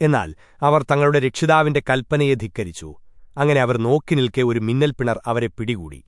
എന്നാൽ അവർ തങ്ങളുടെ രക്ഷിതാവിന്റെ കൽപ്പനയെ ധിക്കരിച്ചു. അങ്ങനെ അവർ നോക്കി നിൽക്കെ ഒരു മിന്നൽപ്പിണർ അവരെ പിടികൂടി.